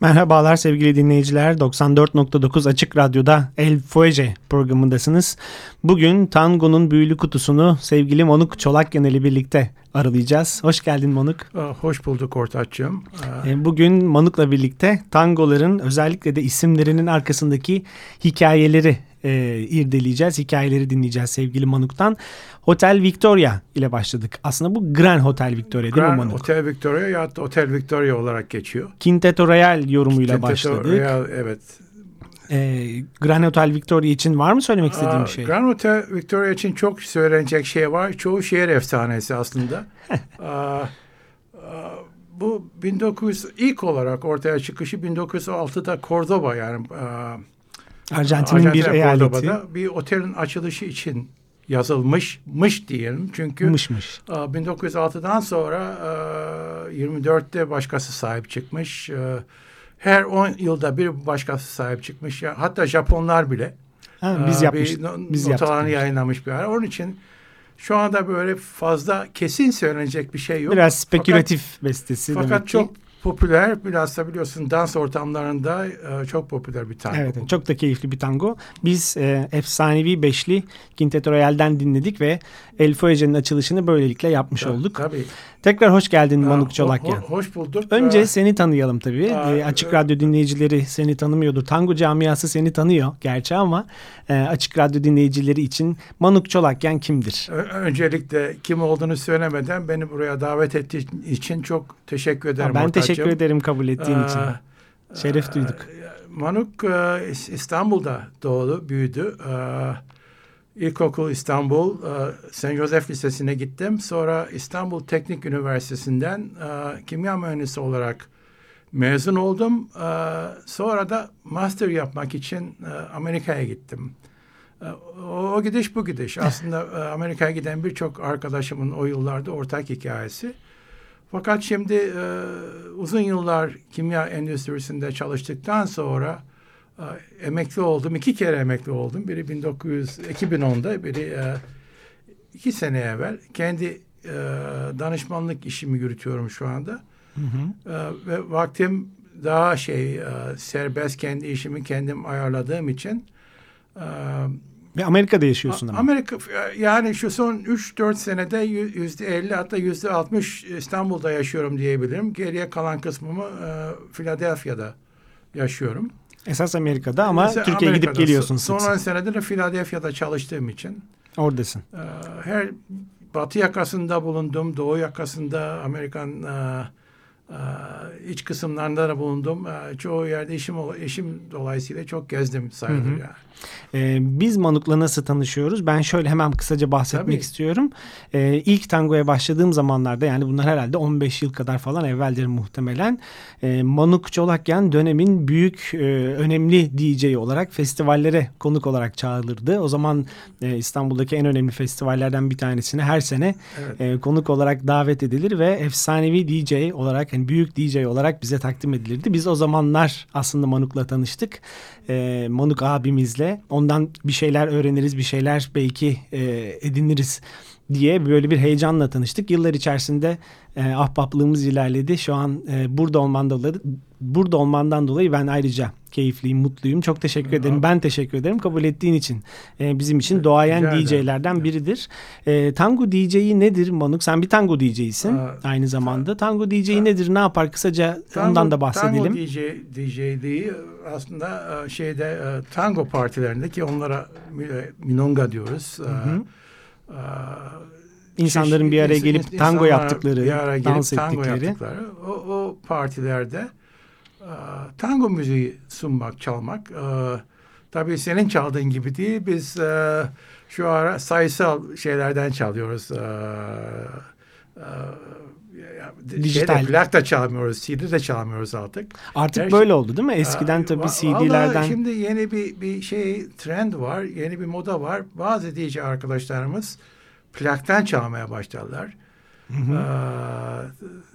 Merhabalar sevgili dinleyiciler. 94.9 Açık Radyo'da El Fuege programındasınız. Bugün Tango'nun büyülü kutusunu sevgili Monuk Çolakyan ile birlikte aralayacağız. Hoş geldin Monuk. Hoş bulduk Ortaç'cığım. Ee, bugün Monuk'la birlikte tangoların özellikle de isimlerinin arkasındaki hikayeleri e, irdeleyeceğiz. Hikayeleri dinleyeceğiz sevgili Manuk'tan. Hotel Victoria ile başladık. Aslında bu Grand Hotel Victoria değil Grand mi Manuk? Hotel Victoria ya da Hotel Victoria olarak geçiyor. Quinteto Royal yorumuyla Quinteto başladık. Royal, evet. Ee, Grand Hotel Victoria için var mı söylemek istediğin Aa, bir şey? Grand Hotel Victoria için çok söylenecek şey var. Çoğu şehir efsanesi aslında. aa, aa, bu 1900 ilk olarak ortaya çıkışı 1906'da Cordoba yani aa, Arjantin'in bir eyaleti. Bir otelin açılışı için yazılmışmış diyelim. Çünkü aa, 1906'dan sonra aa, 24'te başkası sahip çıkmış. Aa, Her 10 yılda bir başkası sahip çıkmış. Hatta Japonlar bile Ha, biz yapmış. bir biz notalarını yayınlamış bir ara. Onun için şu anda böyle fazla kesin söylenecek bir şey yok. Biraz spekülatif bestesi Fakat, demek fakat ki. çok popüler. Bilhassa biliyorsun dans ortamlarında e, çok popüler bir tango. Evet, çok da keyifli bir tango. Biz e, efsanevi beşli Quinteto Royale'den dinledik ve El Foyege'nin açılışını böylelikle yapmış Tabii, olduk. Tabii. Tekrar hoş geldin Manuk Çolakyan. ho- hoş bulduk. Önce Ee, seni tanıyalım tabii. Aa, Ee, Açık e- Radyo dinleyicileri seni tanımıyordur. Tango camiası seni tanıyor gerçi ama e, Açık Radyo dinleyicileri için Manuk Çolakyan kimdir? Öncelikle kim olduğunu söylemeden beni buraya davet ettiğin için çok teşekkür ederim. Ben ortacığım. teşekkür ederim kabul ettiğin Ee, için. Şeref e, duyduk. Manuk İs- İstanbul'da doğdu, büyüdü. E, İlkokul İstanbul, e, St. Joseph Lisesi'ne gittim. Sonra İstanbul Teknik Üniversitesi'nden e, kimya mühendisi olarak mezun oldum. E, Sonra da master yapmak için Amerika'ya gittim. O, gidiş bu gidiş. Aslında Amerika'ya giden birçok arkadaşımın o yıllarda ortak hikayesi. Fakat şimdi uzun yıllar kimya endüstrisinde çalıştıktan sonra emekli oldum. İki kere emekli oldum. Biri 1900, 2010'da, biri e, iki sene evvel. Kendi e, danışmanlık işimi yürütüyorum şu anda. Hı hı. E, ve vaktim daha şey e, serbest kendi işimi kendim ayarladığım için e, Ve Amerika'da yaşıyorsun ama. Amerika yani şu son 3-4 senede yü- yüzde 50 hatta yüzde 60 İstanbul'da yaşıyorum diyebilirim. Geriye kalan kısmımı e, Philadelphia'da yaşıyorum. Esas Amerika'da ama Mesela Türkiye'ye gidip geliyorsun sık 10 sık. senedir de Philadelphia'da çalıştığım için Oradasın. e, her batı yakasında bulundum, doğu yakasında Amerikan e, e, iç kısımlarında da bulundum. E, çoğu yerde işim işim dolayısıyla çok gezdim sayılır Hı hı. yani. Ee, biz Manuk'la nasıl tanışıyoruz? Ben şöyle hemen kısaca bahsetmek Tabii. istiyorum. Ee, ilk tangoya başladığım zamanlarda yani bunlar herhalde 15 yıl kadar falan evveldir muhtemelen. Ee, Manuk Çolakyan dönemin büyük e, önemli DJ olarak festivallere konuk olarak çağrılırdı. O zaman e, İstanbul'daki en önemli festivallerden bir tanesine her sene Evet. e, konuk olarak davet edilir ve efsanevi DJ olarak yani büyük DJ olarak bize takdim edilirdi. Biz o zamanlar aslında Manuk'la tanıştık. E, Manuk abimizle ondan bir şeyler öğreniriz, bir şeyler belki e, ediniriz diye böyle bir heyecanla tanıştık. Yıllar içerisinde e, ahbaplığımız ilerledi. Şu an e, burada olman dolayı burada olmandan dolayı ben ayrıca keyifliyim, mutluyum. Çok teşekkür ederim. Ben teşekkür ederim kabul ettiğin için. E, bizim için doğayan Rica ederim. DJ'lerden biridir. E, tango DJ'yi nedir Manuk? Sen bir tango DJ'sin Aa, aynı zamanda. Tango DJ'yi nedir? Ne yapar? Kısaca ondan da bahsedelim. Tango DJ, DJ'liği aslında e, şeyde e, tango partilerinde ki onlara e, milonga diyoruz. Hı. e, İnsanların bir araya gelip tango yaptıkları, bir araya gelip dans tango ettikleri. yaptıkları. O, o partilerde e, tango müziği sunmak, çalmak. E, tabii senin çaldığın gibi değil. Biz e, şu ara sayısal şeylerden çalıyoruz. E, e, Dijital. Şeyde, plak da çalmıyoruz, CD de çalmıyoruz artık. Artık Her böyle şey- oldu değil mi? Eskiden tabii CD'lerden şimdi yeni bir bir şey trend var, yeni bir moda var. Bazı DJ arkadaşlarımız plaktan çalmaya başladılar. Aa,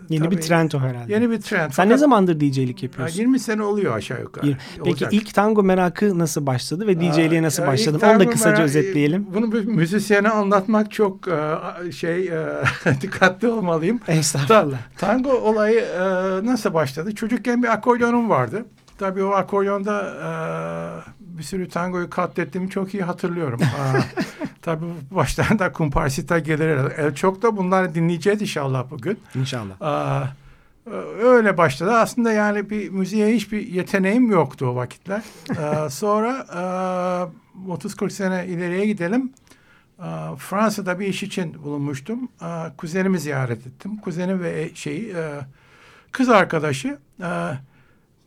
yeni bir tabii trend o herhalde. Yeni bir trend. Sen ne Fakat- zamandır DJ'lik yapıyorsun? 20 sene oluyor aşağı yukarı. Bir- Peki Olacak. ilk tango merakı nasıl başladı ve DJ'liğe nasıl Aa, başladın? Onu da kısaca merak- özetleyelim. Bunu bir müzisyene anlatmak çok şey dikkatli olmalıyım. Estağfurullah. Tango olayı nasıl başladı? Çocukken bir akordeonum vardı. Tabii o akordeonda e, bir sürü tangoyu katlettiğimi çok iyi hatırlıyorum. Tabii baştan da kumparsita gelir. E, çok da bunları dinleyeceğiz inşallah bugün. İnşallah. Aa, e, öyle başladı. Aslında yani bir müziğe hiçbir yeteneğim yoktu o vakitler. Aa, sonra e, 30-40 sene ileriye gidelim. Aa, Fransa'da bir iş için bulunmuştum. Aa, kuzenimi ziyaret ettim. Kuzenim ve e- şeyi e, kız arkadaşı e,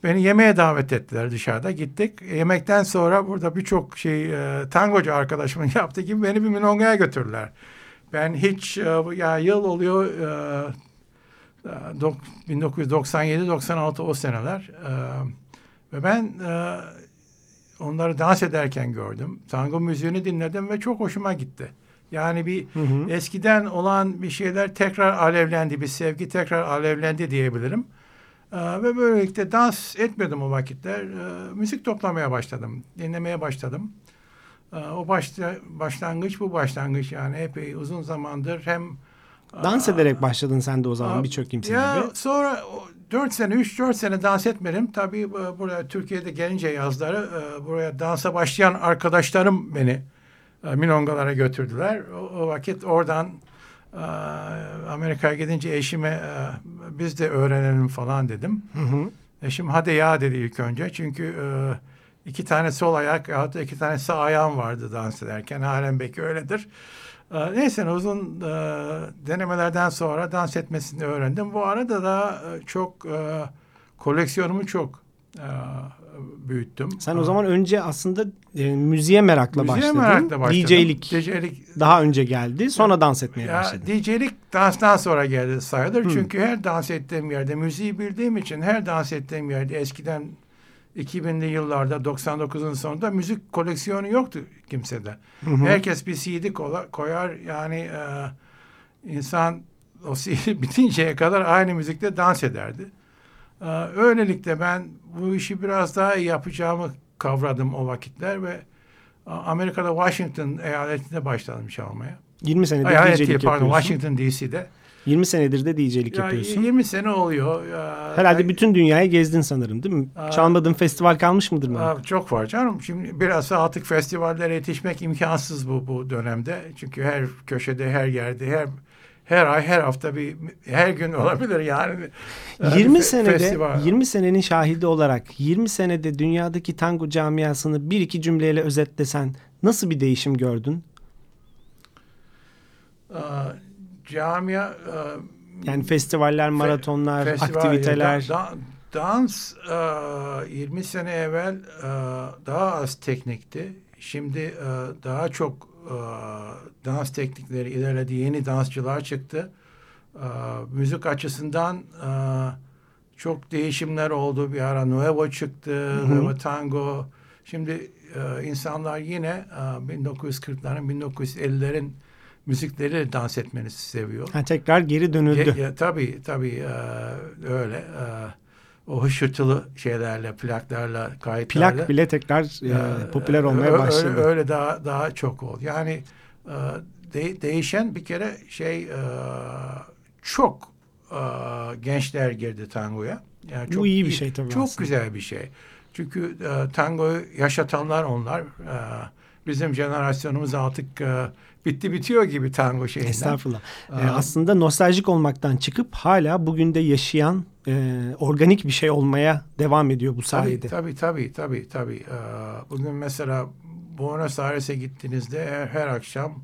beni yemeğe davet ettiler dışarıda. Gittik. Yemekten sonra burada birçok şey e, tangocu arkadaşımın yaptığı gibi beni bir milongaya götürdüler. Ben hiç e, ya yıl oluyor e, e, dok- 1997-96 o seneler e, ve ben e, onları dans ederken gördüm. Tango müziğini dinledim ve çok hoşuma gitti. Yani bir Hı hı. eskiden olan bir şeyler tekrar alevlendi, bir sevgi tekrar alevlendi diyebilirim. Ee, ve böylelikle dans etmiyordum o vakitler. Ee, müzik toplamaya başladım, dinlemeye başladım. Ee, o başta, başlangıç bu başlangıç yani epey uzun zamandır hem Dans ederek başladın sen de o zaman birçok kimse ya gibi. sonra 4 sene, 3-4 sene dans etmedim. Tabii e, buraya Türkiye'de gelince yazları e, buraya dansa başlayan arkadaşlarım beni e, milongalara götürdüler. O, o vakit oradan Amerika'ya gidince eşime biz de öğrenelim falan dedim. Hı hı. Eşim hadi ya dedi ilk önce. Çünkü e, iki tane sol ayak ya da iki tane sağ ayağım vardı dans ederken. Halen belki öyledir. E, neyse uzun e, denemelerden sonra dans etmesini öğrendim. Bu arada da e, çok e, koleksiyonumu çok e, büyüttüm. Sen o zaman önce aslında e, müziğe merakla Müziğe başladın. merakla başladım. DJ'lik DJ'lik daha önce geldi. Sonra dans etmeye Ya başladın. DJ'lik danstan sonra geldi sayılır. Hmm. Çünkü her dans ettiğim yerde müziği bildiğim için her dans ettiğim yerde eskiden 2000'li yıllarda 99'un sonunda müzik koleksiyonu yoktu kimsede. Hı hı. Herkes bir CD koyar yani e, insan o CD bitinceye kadar aynı müzikte dans ederdi. E, öylelikle ben bu işi biraz daha iyi yapacağımı kavradım o vakitler ve e, Amerika'da Washington eyaletinde başladım çalmaya. 20 senedir Eyalet DJ'lik değil, pardon yapıyorsun. Washington DC'de. 20 senedir de DJ'lik Ya, yapıyorsun. 20 sene oluyor. Ya, Herhalde ya- bütün dünyayı gezdin sanırım değil mi? Aa. Çalmadığın festival kalmış mıdır mı? Aa, çok var canım. Şimdi biraz da artık festivallere yetişmek imkansız bu bu dönemde. Çünkü her köşede, her yerde, her her ay, her hafta bir her gün olabilir yani. Yani 20 fe- senede festival. 20 senenin şahidi olarak 20 senede dünyadaki tango camiasını bir iki cümleyle özetlesen nasıl bir değişim gördün? Aa, camia aa, Yani festivaller, maratonlar, festival, aktiviteler. da- da- dans aa, 20 sene evvel aa, daha az teknikti. Şimdi aa, daha çok aa, dans teknikleri ilerledi. Yeni dansçılar çıktı. Aa, müzik açısından aa, çok değişimler oldu. Bir ara Nuevo çıktı, hı. Nuevo Tango. Şimdi aa, insanlar yine aa, 1940'ların, 1950'lerin müzikleri dans etmeni seviyor. Ha, tekrar geri dönüldü. Ya, ya, tabii tabii e, öyle. e, o hışırtılı şeylerle, plaklarla, kayıtlarla. Plak bile tekrar e, popüler olmaya başladı. Öyle, öyle daha daha çok oldu. Yani e, de- değişen bir kere şey e, çok e, gençler girdi tangoya. Yani Bu iyi bir şey tabii Çok aslında. güzel bir şey. Çünkü e, tangoyu yaşatanlar onlar. E, bizim jenerasyonumuz artık e, bitti bitiyor gibi tango şeyinden. Estağfurullah. E, Aa. aslında nostaljik olmaktan çıkıp hala bugün de yaşayan e, organik bir şey olmaya devam ediyor bu sayede. Tabii tabii tabii tabii. Ee, bugün mesela Buenos Aires'e gittiğinizde her akşam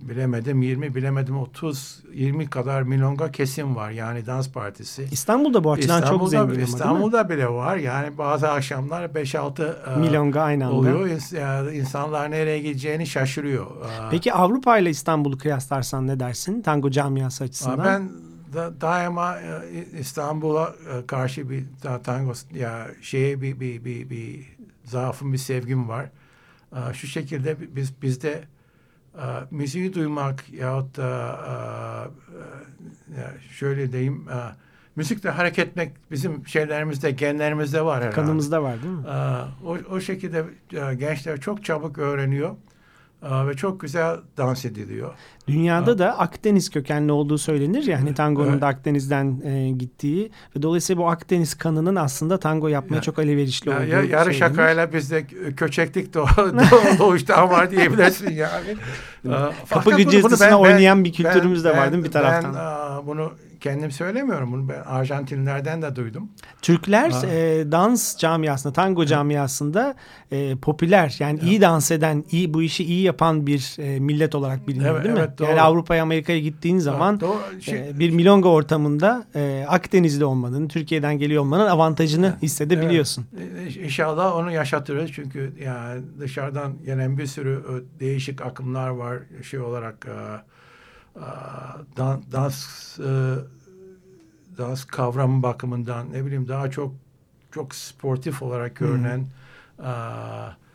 bilemedim 20 bilemedim 30 20 kadar milonga kesim var yani dans partisi. İstanbul'da bu açıdan çok zengin ama? İstanbul'da bile var. Yani bazı akşamlar 5-6 e, Milonga aynı anda. oluyor. E, İnsanlar nereye gideceğini şaşırıyor. Ee, Peki Avrupa ile İstanbul'u kıyaslarsan ne dersin? Tango camiası açısından. Ben da, daima e, İstanbul'a e, karşı bir ta- tango ya şeye bir bir bir bir zaafım bir sevgim var. Şu şekilde bi- biz bizde e, müziği duymak yahut da e, e, ya şöyle diyeyim e, müzikle hareket etmek bizim şeylerimizde genlerimizde var herhalde. Kanımızda var değil mi? Aa, o, o şekilde e, gençler çok çabuk öğreniyor ve çok güzel dans ediliyor. Dünyada da Akdeniz kökenli olduğu söylenir ya hani tangonun Evet. da Akdeniz'den e, gittiği ve dolayısıyla bu Akdeniz kanının aslında tango yapmaya Ya- çok elverişli Ya, olduğu ya, yarı söylenir. şakayla bizde köçeklik doğ, doğ, doğuştan var diyebilirsin yani. Ben- ben- oynayan bir kültürümüz de var değil mi bir taraftan? Ben bunu kendim söylemiyorum. Bunu ben Arjantinlerden de duydum. Türkler e, dans camiasında, tango camiasında e, popüler yani iyi dans eden, iyi bu işi iyi yapan bir e, millet olarak biliniyor Evet, değil mi? evet, doğru. Yani Avrupa'ya, Amerika'ya gittiğin zaman Doğru, şey- e, bir milonga ortamında e, Akdenizli olmanın, Türkiye'den geliyor olmanın avantajını hissedebiliyorsun. Evet. E, İnşallah onu yaşatırız çünkü yani dışarıdan gelen bir sürü e, değişik akımlar var şey olarak e, e, dan- dans e, dans kavramı bakımından ne bileyim daha çok çok sportif olarak görünen e,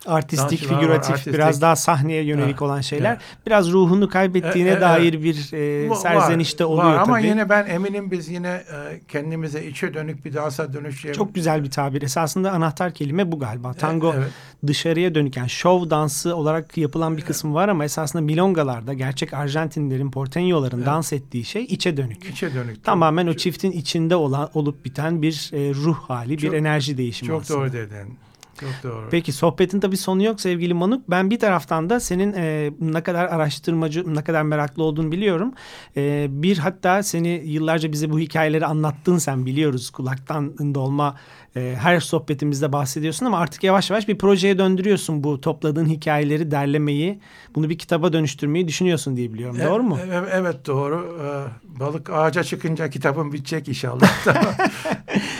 artistik, Dansçılar var, figüratif, artistik. biraz daha sahneye yönelik Ha, olan şeyler. evet. Biraz ruhunu kaybettiğine E, e, dair bir e, Var, serzenişte oluyor var. Ama tabii. yine ben eminim biz yine e, kendimize içe dönük bir dansa dönüşeceğiz. Çok güzel bir tabir. Esasında anahtar kelime bu galiba. Tango evet. dışarıya dönük yani şov dansı olarak yapılan bir kısmı var ama esasında milongalarda gerçek Arjantinlerin, Porteñoların dans ettiği şey içe dönük. İçe dönük. Tamamen o çiftin içinde olan olup biten bir e, ruh hali, Çok- bir enerji değişimi Çok aslında. doğru dedin. Çok doğru. Peki sohbetin tabii sonu yok sevgili Manuk. Ben bir taraftan da senin e, ne kadar araştırmacı, ne kadar meraklı olduğunu biliyorum. E, bir hatta seni yıllarca bize bu hikayeleri anlattın sen biliyoruz. Kulaktan dolma e, her sohbetimizde bahsediyorsun ama artık yavaş yavaş bir projeye döndürüyorsun bu topladığın hikayeleri derlemeyi. Bunu bir kitaba dönüştürmeyi düşünüyorsun diye biliyorum. Doğru mu? E- e- Evet doğru. Ee, Balık ağaca çıkınca kitabım bitecek inşallah.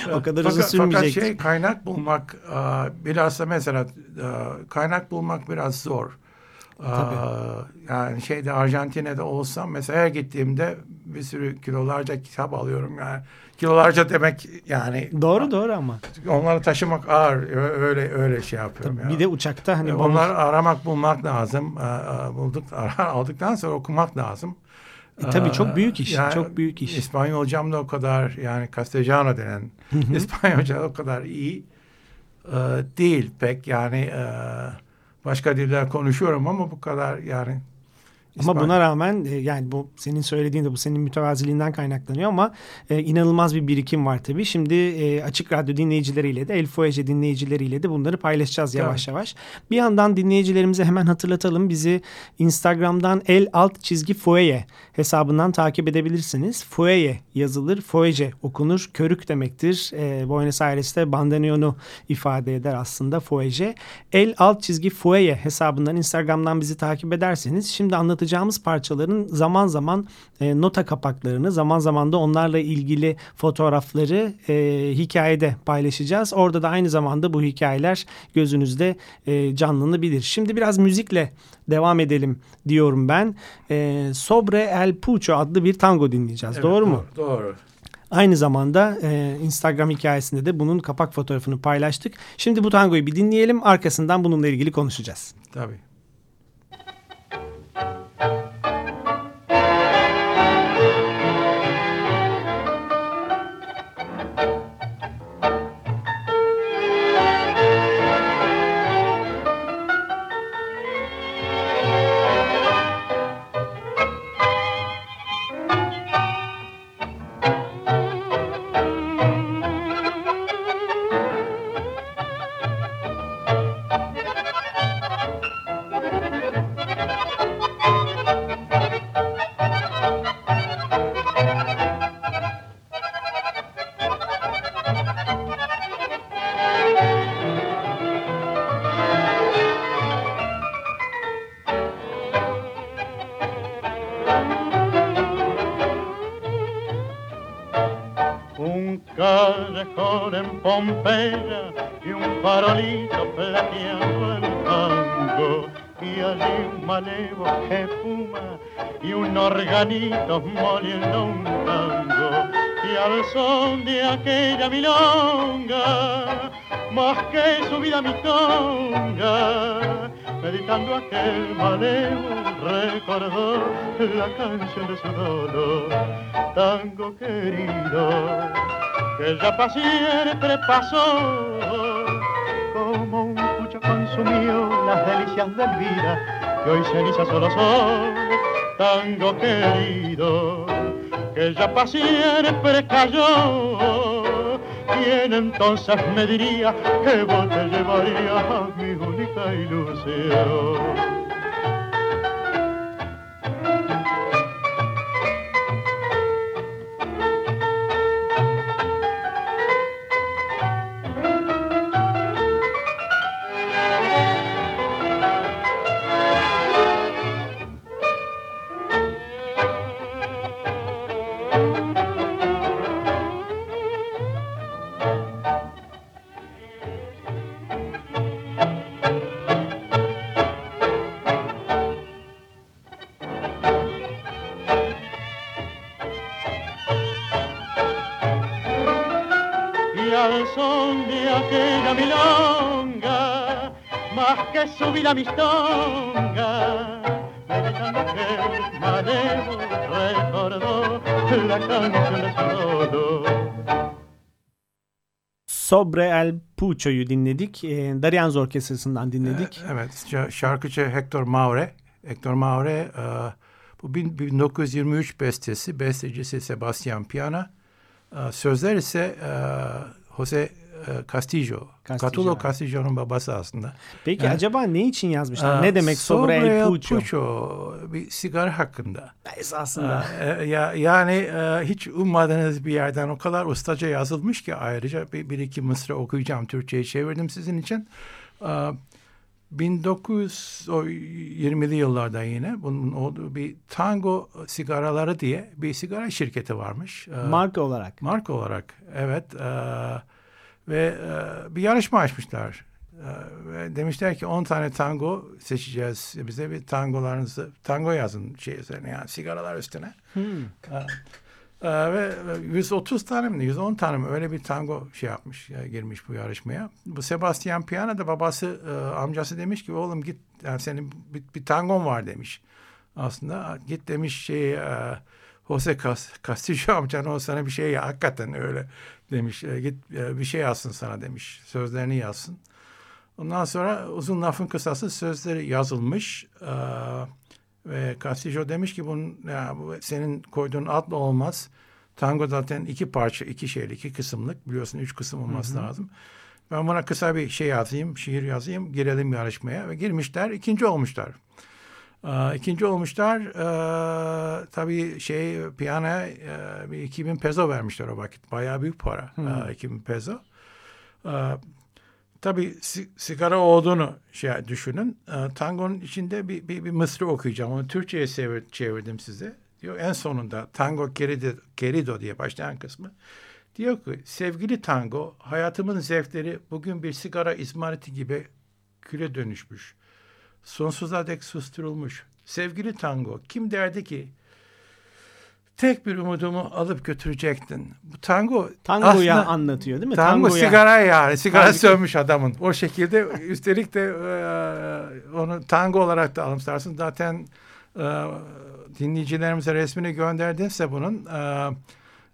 O kadar uzun fakat, sürmeyecektir. Fakat şey kaynak bulmak e, bilhassa mesela e, kaynak bulmak biraz zor. E, Yani şeyde Arjantin'de olsam mesela her gittiğimde bir sürü kilolarca kitap alıyorum yani. Kilolarca demek yani Doğru doğru ama. onları taşımak ağır öyle öyle şey yapıyorum. Tabii ya. bir de uçakta hani E, bavul- Onları aramak bulmak lazım. E, e, Bulduk aldıktan sonra okumak lazım. E, tabii çok büyük iş, yani çok büyük iş. İspanyolcam da o kadar yani Castellano denen İspanyolca o kadar iyi değil pek yani başka diller konuşuyorum ama bu kadar yani Ama buna rağmen e, yani bu senin söylediğin de bu senin mütevaziliğinden kaynaklanıyor ama e, inanılmaz bir birikim var tabii. Şimdi e, Açık Radyo dinleyicileriyle de El Fuege dinleyicileriyle de bunları paylaşacağız yavaş yavaş. Bir yandan dinleyicilerimize hemen hatırlatalım. Bizi Instagram'dan el alt çizgi Fuege hesabından takip edebilirsiniz. Fuege yazılır, Fuege okunur. Körük demektir. E, Buenos Aires'te bandoneonu ifade eder aslında Fuege. El alt çizgi Fuege hesabından Instagram'dan bizi takip ederseniz şimdi anlatacağımız parçaların zaman zaman e, nota kapaklarını zaman zaman da onlarla ilgili fotoğrafları e, hikayede paylaşacağız. Orada da aynı zamanda bu hikayeler gözünüzde e, canlanabilir. Şimdi biraz müzikle devam edelim diyorum ben. E, Sobre el Pucho adlı bir tango dinleyeceğiz. Evet, doğru mu? Doğru. doğru. Aynı zamanda e, Instagram hikayesinde de bunun kapak fotoğrafını paylaştık. Şimdi bu tangoyu bir dinleyelim. Arkasından bununla ilgili konuşacağız. Tabii. Y un farolito plateando el tango y allí un malevo que fuma y un organito moliendo un tango. Y al son de aquella milonga más que su vida mi tonga meditando aquel malevo recordó la canción de su dolor tango querido que ya pa' siempre pasó como un pucho consumió las delicias del vida que hoy cenizas solo son tango querido que ya pa' siempre cayó ¿Quién entonces me diría que vos te llevarías mi única ilusión? Aquella milonga más que subir la mistonga. Meditando que Malevo recordó la canción de solo. Sobre el Pucho'yu dinledik. E, Darianz Orkestrası'ndan dinledik. Evet, şarkıcı Hector Maure. Hector Maure e, bu 1923 bestesi, bestecisi Sebastian Piana. E, sözler ise e, Jose Castillo. Castillo. Catulo Castillo'nun babası aslında. Peki yani, acaba ne için yazmışlar? ne demek Sobre, sobre el Pucho? Pucho bir sigara hakkında. Esasında. ya, yani hiç ummadığınız bir yerden o kadar ustaca yazılmış ki ayrıca bir, bir iki mısra okuyacağım. Türkçe'ye çevirdim sizin için. 1920'li yıllarda yine bunun olduğu bir tango sigaraları diye bir sigara şirketi varmış. Marka olarak. Marka olarak evet. Evet ve e, bir yarışma açmışlar. E, ve demişler ki 10 tane tango seçeceğiz. Bize bir tangolarınızı, tango yazın şey üzerine yani sigaralar üstüne. Hmm. E, e, ve 130 tane mi 110 tane mi öyle bir tango şey yapmış e, girmiş bu yarışmaya. Bu Sebastian Piana da babası e, amcası demiş ki oğlum git yani senin bir, bir tangon var demiş. Aslında git demiş şey e, Jose Castillo amcan o sana bir şey ya hakikaten öyle demiş. E, git e, bir şey yazsın sana demiş. Sözlerini yazsın. Ondan sonra uzun lafın kısası sözleri yazılmış. E, ve Castillo demiş ki bunun ya, bu senin koyduğun adla olmaz. Tango zaten iki parça, iki şeyli, iki kısımlık. Biliyorsun üç kısım olması hı hı. lazım. Ben buna kısa bir şey yazayım, şiir yazayım, girelim yarışmaya. Ve girmişler, ikinci olmuşlar. Ee, ikinci olmuşlar. Ee, tabii şey piyano e, bir 2000 peso vermişler o vakit. Bayağı büyük para. Hmm. Ee, 2000 peso. Ee, tabii si, sigara olduğunu şey düşünün. Ee, tangonun içinde bir, bir, bir mısra okuyacağım. Onu Türkçe'ye çevir, çevirdim size. Diyor en sonunda tango querido, querido diye başlayan kısmı. Diyor ki sevgili tango hayatımın zevkleri bugün bir sigara izmariti gibi küle dönüşmüş sonsuza dek susturulmuş. Sevgili tango, kim derdi ki tek bir umudumu alıp götürecektin. Bu tango tangoya aslında, anlatıyor değil mi? Tango tangoya. sigara yani. Sigara Halbuki... sönmüş adamın. O şekilde üstelik de e, onu tango olarak da alımsarsın. Zaten e, dinleyicilerimize resmini gönderdinse bunun e,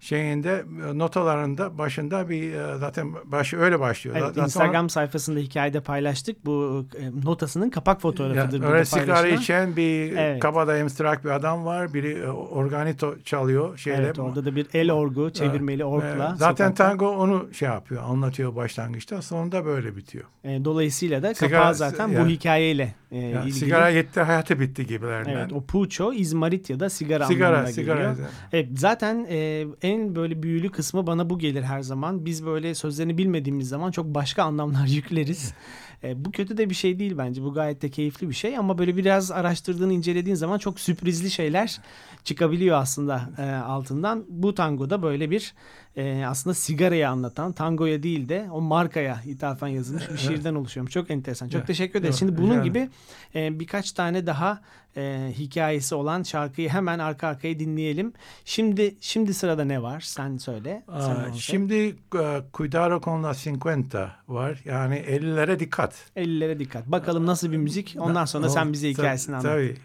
şeyinde notalarında başında bir e, zaten başı öyle başlıyor. Evet, zaten Instagram sonra, sayfasında hikayede paylaştık. Bu e, notasının kapak fotoğrafıdır. Ya, öyle sigara içen bir evet. kabadayı bir adam var. Biri e, organito çalıyor. Şeyle, evet orada da bir el orgu çevirmeli orkla. Zaten sokakta. tango onu şey yapıyor anlatıyor başlangıçta. Sonunda böyle bitiyor. Dolayısıyla da sigara, kapağı zaten ya, bu hikayeyle ya, ilgili. Sigara yetti hayatı bitti gibilerden. Evet o puço İzmarit ya da sigara, sigara anlamına sigara, geliyor. Sigara. Evet, zaten e, en böyle büyülü kısmı bana bu gelir her zaman. Biz böyle sözlerini bilmediğimiz zaman çok başka anlamlar yükleriz. E, bu kötü de bir şey değil bence. Bu gayet de keyifli bir şey ama böyle biraz araştırdığın, incelediğin zaman çok sürprizli şeyler çıkabiliyor aslında e, altından. Bu tangoda böyle bir e, aslında sigarayı anlatan, tangoya değil de o markaya ithafen yazılmış bir şiirden oluşuyormuş. Çok enteresan. Çok teşekkür ederiz. Şimdi bunun gibi e, birkaç tane daha e, hikayesi olan şarkıyı hemen arka arkaya dinleyelim. Şimdi şimdi sırada ne var? Sen söyle. Aa, şimdi uh, Cuidado con la 50 var. Yani 50'lere dikkat. 50'lere dikkat. Bakalım nasıl bir müzik. Ondan sonra sen bize hikayesini anlat. Tabii.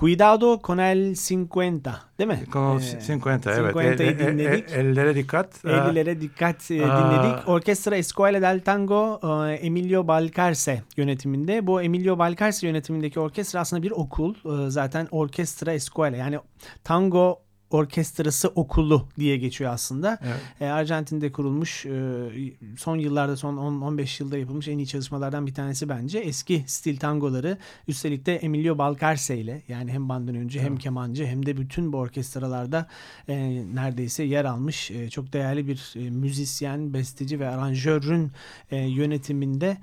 Cuidado con el 50 değil mi? Con Ee, 50 evet. 50'yı El- el- dinledik. el- ellere dikkat. Ee, 50'lere dikkat e, Aa. dinledik. Orkestra Escuela del Tango e, Emilio Balcarce yönetiminde. Bu Emilio Balcarce yönetimindeki orkestra aslında bir okul. E, Zaten Orkestra Escuela yani tango orkestrası okulu diye geçiyor aslında. Evet. E, Arjantin'de kurulmuş e, son yıllarda son 10-15 yılda yapılmış en iyi çalışmalardan bir tanesi bence. Eski stil tangoları üstelik de Emilio Balcarce ile yani hem bandoneoncu hem kemancı hem de bütün bu orkestralarda e, neredeyse yer almış e, çok değerli bir e, müzisyen, besteci ve aranjörün e, yönetiminde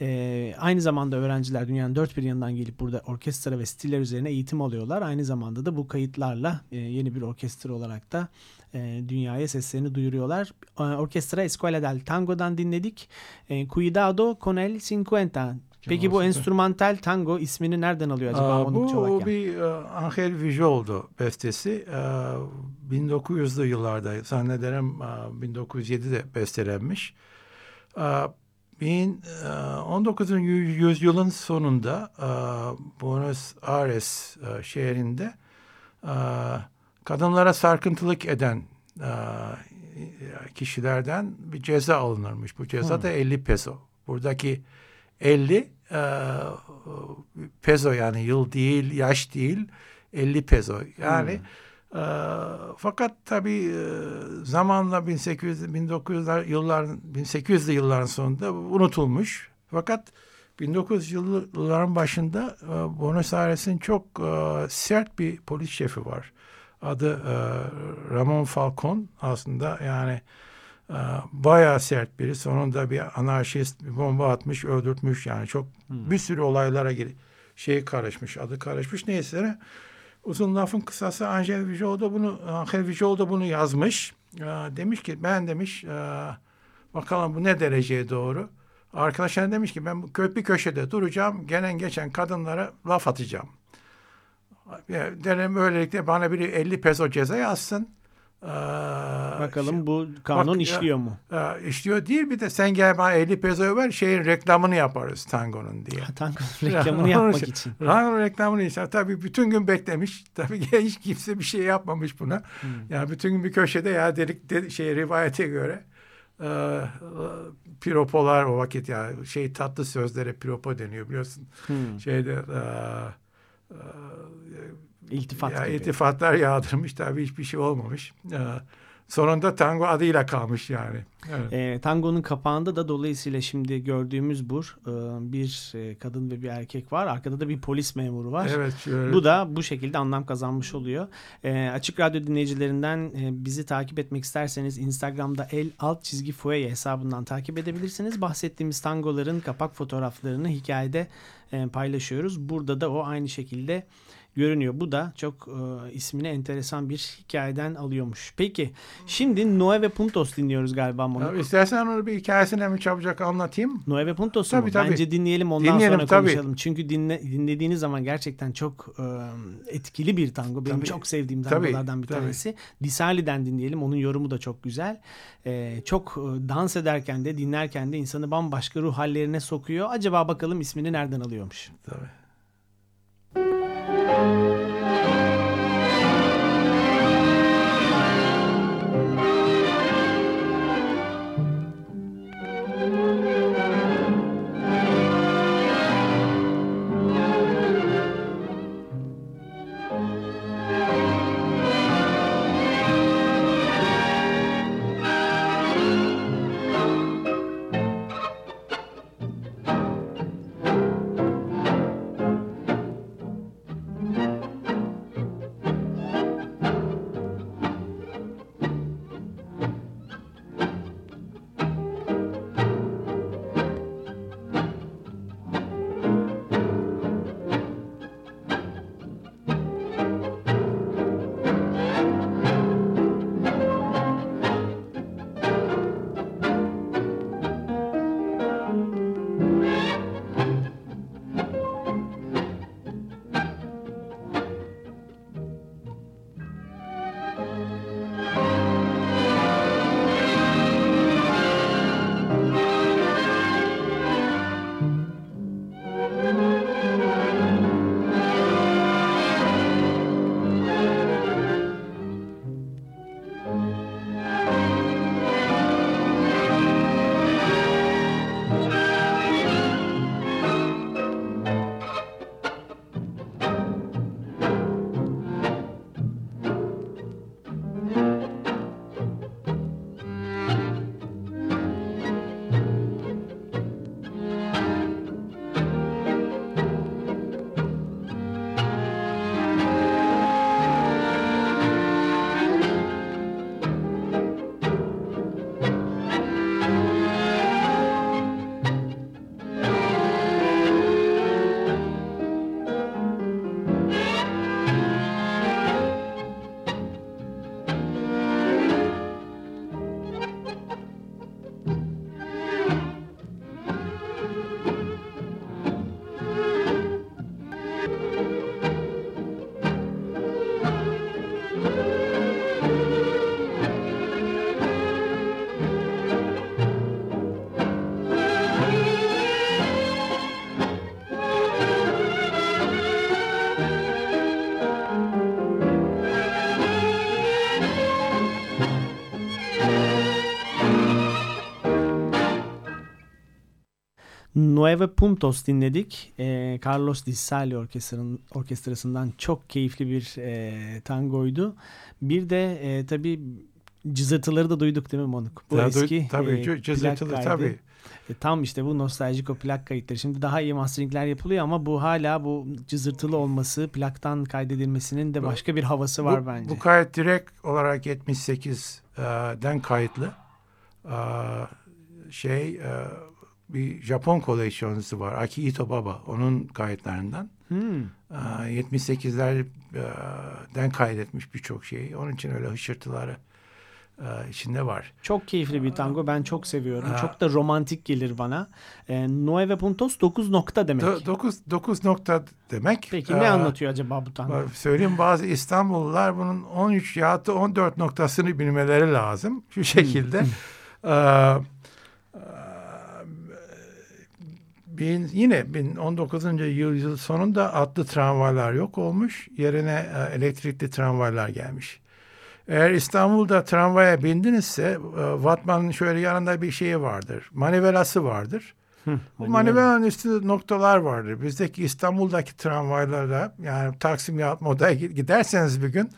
e, aynı zamanda öğrenciler dünyanın dört bir yanından gelip burada orkestra ve stiller üzerine eğitim alıyorlar. Aynı zamanda da bu kayıtlarla e, yeni bir orkestra olarak da e, dünyaya seslerini duyuruyorlar. E, Orkestra Escuela del Tango'dan dinledik. E, Cuidado con el 50. Peki bu enstrümantal tango ismini nereden alıyor acaba? Aa, Onuk bu Çolakyan? bir e, Angel Vijoldo bestesi. E, 1900'lü yıllarda zannederim e, 1907'de bestelenmiş. E, 19. yü- yüzyılın sonunda e, Buenos Aires e, şehrinde e, kadınlara sarkıntılık eden e, kişilerden bir ceza alınırmış. Bu ceza da 50 peso. Buradaki 50 e, peso yani yıl değil, yaş değil 50 peso. Yani e, fakat tabii e, zamanla 1800 1900'ler yılların 1800'lü yılların sonunda unutulmuş. Fakat 1900 yılların başında e, Buenos Aires'in çok e, sert bir polis şefi var. Adı e, Ramon Falcon aslında yani e, bayağı sert biri. Sonunda bir anarşist bir bomba atmış, öldürtmüş yani çok bir sürü olaylara gir şey karışmış, adı karışmış. Neyse uzun lafın kısası Angel Vijol da bunu Angel Vijol da bunu yazmış. E, demiş ki ben demiş e, bakalım bu ne dereceye doğru. Arkadaşlar demiş ki ben bir köşede duracağım. Gelen geçen kadınlara laf atacağım. Derim böylelikle bana biri 50 peso ceza yazsın. Ee, Bakalım bu kanun Bak işliyor mu? e, işliyor değil bir de sen gel bana 50 peso ver şeyin reklamını yaparız tangonun diye. Tango reklamını yapmak için. Tango reklamını işte tabii bütün gün beklemiş. Tabii hiç kimse bir şey yapmamış buna. Hmm. Yani bütün gün bir köşede ya dedik de, şey rivayete göre e, e, piropolar o vakit ya şey tatlı sözlere piropo deniyor biliyorsun. Hmm. Şeyde e, e, İltifat ya, gibi. iltifatlar yağdırmış tabii hiçbir şey olmamış. E, sonunda tango adıyla kalmış yani. Evet. E, tangonun kapağında da dolayısıyla şimdi gördüğümüz bu e, bir e, kadın ve bir erkek var. Arkada da bir polis memuru var. Evet, şöyle. Bu da bu şekilde anlam kazanmış oluyor. E, Açık Radyo dinleyicilerinden e, bizi takip etmek isterseniz Instagram'da el alt çizgi fueye hesabından takip edebilirsiniz. Bahsettiğimiz tangoların kapak fotoğraflarını hikayede e, paylaşıyoruz. Burada da o aynı şekilde görünüyor. Bu da çok e, ismini enteresan bir hikayeden alıyormuş. Peki şimdi Nueve Puntos dinliyoruz galiba bunu. Ya, istersen onu bir hikayesini hemen çabucak anlatayım. Nueve Puntos Tabii, mu? tabii. Bence dinleyelim ondan Dinleyelim, sonra tabii. konuşalım. Çünkü dinle, dinlediğiniz zaman gerçekten çok e, etkili bir tango. Benim Tabii. çok sevdiğim Tabii, tangolardan bir tabii. tanesi. Disali'den dinleyelim. Onun yorumu da çok güzel. E, çok e, dans ederken de dinlerken de insanı bambaşka ruh hallerine sokuyor. Acaba bakalım ismini nereden alıyormuş? Tabii. Nueve Puntos dinledik. E, Carlos Di Sali orkestrasından çok keyifli bir e, tangoydu. Bir de e, tabii cızırtıları da duyduk değil mi Monuk? Bu ya, eski tabii, e, cızırtılı tabii. E, tam işte bu nostaljik o plak kayıtları. Şimdi daha iyi masteringler yapılıyor ama bu hala bu cızırtılı olması, plaktan kaydedilmesinin de başka bir havası var bu, bence. Bu kayıt direkt olarak 78'den kayıtlı. Şey bir Japon koleksiyoncusu var. Aki Ito Baba. Onun kayıtlarından. Hmm. 78'lerden kaydetmiş birçok şeyi. Onun için öyle hışırtıları içinde var. Çok keyifli bir tango. Ben çok seviyorum. Aa. Çok da romantik gelir bana. E, Nueve Puntos 9 nokta demek. 9 9 nokta demek. Peki ne anlatıyor acaba bu tango? Söyleyeyim bazı İstanbullular bunun 13 ya da 14 noktasını bilmeleri lazım. Şu şekilde. Hmm. Bin, yine bin 19. yüzyıl sonunda atlı tramvaylar yok olmuş. Yerine e, elektrikli tramvaylar gelmiş. Eğer İstanbul'da tramvaya bindinizse e, Vatman'ın şöyle yanında bir şeyi vardır. Manivelası vardır. Hı, Bu manivelanın üstünde noktalar vardır. Bizdeki İstanbul'daki tramvaylarda yani Taksim yahut Moda'ya giderseniz bir gün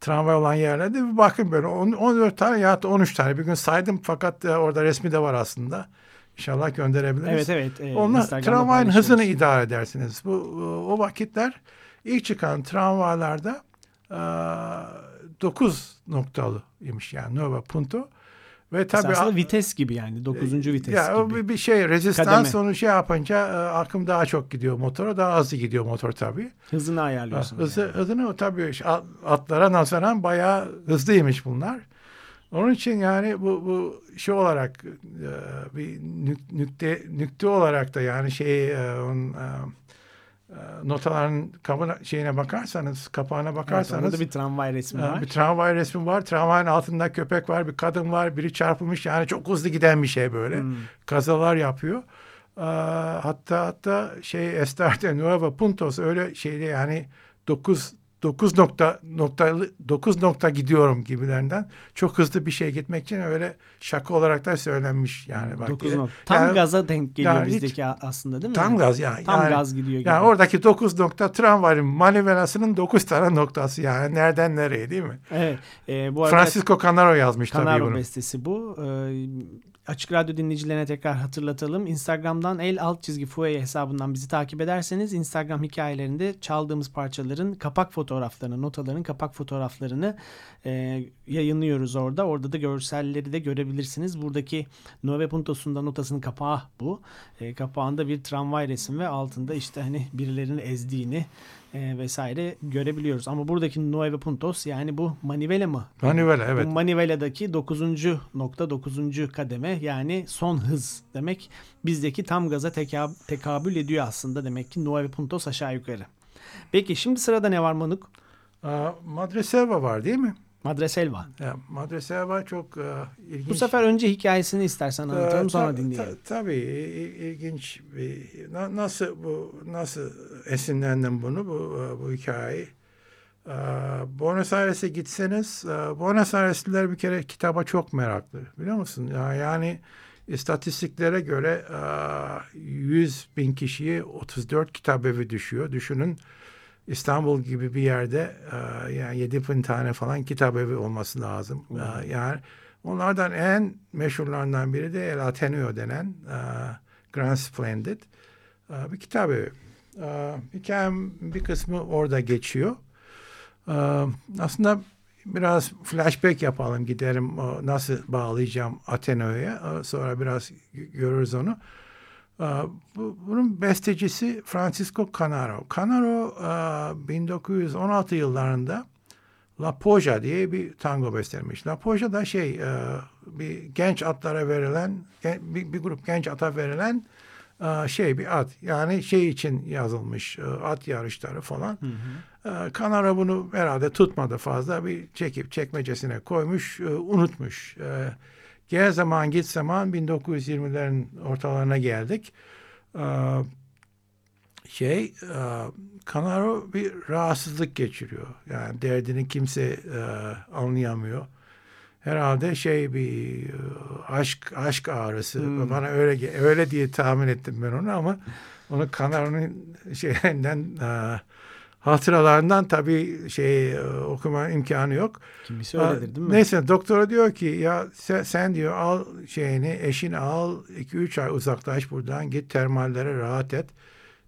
tramvay olan yerlerde bir bakın böyle 14 tane ya da 13 tane bir gün saydım fakat e, orada resmi de var aslında. İnşallah gönderebiliriz. Evet evet. E, Onlar tramvayın hızını idare edersiniz. Bu o vakitler ilk çıkan tramvaylarda e, 9 noktalıymış yani Nova Punto. Ve tabii aslında vites gibi yani 9. E, vites ya, gibi. Bir, bir şey rezistans onu şey yapınca e, akım daha çok gidiyor motora daha az gidiyor motor tabii. Hızını ayarlıyorsun. Hızı, yani. Hızını tabii atlara nazaran bayağı hızlıymış bunlar. Onun için yani bu, bu şey olarak e, bir nükte nükte olarak da yani şey e, onun, e, notaların kabına, şeyine bakarsanız, kapağına bakarsanız. Evet, orada bir tramvay resmi var. Bir tramvay resmi var. Tramvayın altında köpek var, bir kadın var, biri çarpılmış. Yani çok hızlı giden bir şey böyle. Hmm. Kazalar yapıyor. Hatta hatta şey Estarte Nueva Puntos öyle şeyde yani dokuz 9 nokta noktalı 9 nokta gidiyorum gibilerinden çok hızlı bir şey gitmek için öyle şaka olarak da söylenmiş yani. Bak 9 nokta. Tam yani, gaza denk geliyor yani bizdeki hiç, aslında değil mi? Tam gaz yani. Tam yani, gaz gidiyor. Gibi. Yani oradaki 9 nokta tramvayın manivelasının 9 tane noktası yani nereden nereye değil mi? Evet. E, bu arada Francisco Canaro yazmış Canaro tabii bunu. Canaro bestesi bu. Ee, Açık Radyo dinleyicilerine tekrar hatırlatalım. Instagram'dan el alt çizgi fueye hesabından bizi takip ederseniz Instagram hikayelerinde çaldığımız parçaların kapak fotoğraflarını, notaların kapak fotoğraflarını e, yayınlıyoruz orada. Orada da görselleri de görebilirsiniz. Buradaki Nove Puntos'unda notasının kapağı bu. E, kapağında bir tramvay resim ve altında işte hani birilerinin ezdiğini e, vesaire görebiliyoruz. Ama buradaki Nueve Puntos yani bu manivela mı? Manivela evet. Bu maniveladaki 9. nokta 9. kademe yani son hız demek. Bizdeki tam gaza tekab tekabül ediyor aslında demek ki Nueve Puntos aşağı yukarı. Peki şimdi sırada ne var Manuk? Madre Selva var değil mi? Madre Selva. Ya, Madre Selva çok uh, ilginç. Bu sefer önce hikayesini istersen anlatalım uh, sonra dinleyelim. Ta, tabii ilginç bir na, nasıl bu nasıl esinlendim bunu bu uh, bu hikayeyi. Uh, Buenos Aires'e gitseniz uh, Buenos Airesliler bir kere kitaba çok meraklı biliyor musun? Ya, yani istatistiklere göre uh, 100 bin kişiye 34 kitap evi düşüyor. Düşünün İstanbul gibi bir yerde e, yani yedi bin tane falan kitap evi olması lazım. E, yani onlardan en meşhurlarından biri de El Ateneo denen e, Grand Splendid e, bir kitap evi. E, hikayem bir kısmı orada geçiyor. E, aslında biraz flashback yapalım giderim nasıl bağlayacağım Ateneo'ya sonra biraz görürüz onu. Bunun bestecisi Francisco Canaro. Canaro 1916 yıllarında La Poja diye bir tango bestelemiş. La Poja da şey bir genç atlara verilen bir, grup genç ata verilen şey bir at. Yani şey için yazılmış at yarışları falan. Hı hı. Canaro bunu herhalde tutmadı fazla. Bir çekip çekmecesine koymuş, unutmuş. Gel zaman git zaman 1920'lerin ortalarına geldik. Ee, şey e, Kanaro bir rahatsızlık geçiriyor. Yani derdini kimse e, anlayamıyor. herhalde şey bir e, aşk aşk ağrısı Hmm. bana öyle öyle diye tahmin ettim ben onu ama onu Kanar'ın şeyinden e, hatıralarından tabii şey e, okuma imkanı yok. Kimisi öyledir değil mi? Neyse doktora diyor ki ya sen, sen diyor al şeyini eşini al 2-3 ay uzaklaş buradan git termallere rahat et.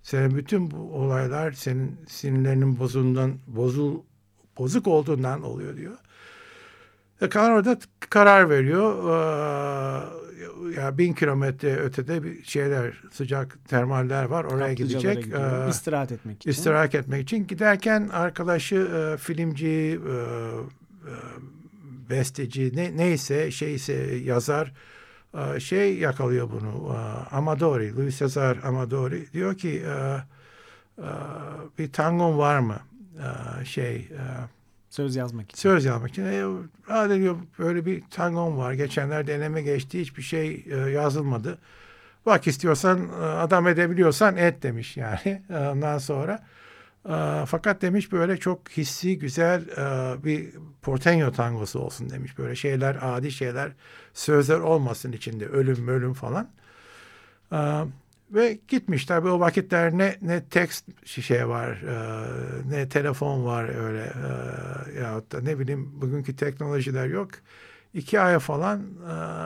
Senin bütün bu olaylar senin sinirlerinin bozulduğundan bozul bozuk olduğundan oluyor diyor. E, Kanar orada karar veriyor. Ee, ya bin kilometre ötede bir şeyler sıcak termaller var. Oraya gidecek. gidiyor, istirahat etmek için. istirahat etmek için giderken arkadaşı e, filmci e, e, besteci ne, neyse şeyse yazar e, şey yakalıyor bunu e, Amadori Luis Cesar Amadori diyor ki e, e, bir tangon var mı E, şey e, Söz yazmak için. söz yazmak için. E, "Aa," diyor böyle bir tangon var. Geçenlerde deneme geçti. Hiçbir şey e, yazılmadı. Bak istiyorsan e, adam edebiliyorsan et demiş yani. E, ondan sonra e, fakat demiş böyle çok hissi güzel e, bir portenyo tangosu olsun demiş. Böyle şeyler adi şeyler sözler olmasın içinde. Ölüm ölüm falan. E, ve gitmiş tabii o vakitler ne ne tekst şey var e, ne telefon var öyle e, yahut da ne bileyim bugünkü teknolojiler yok. İki aya falan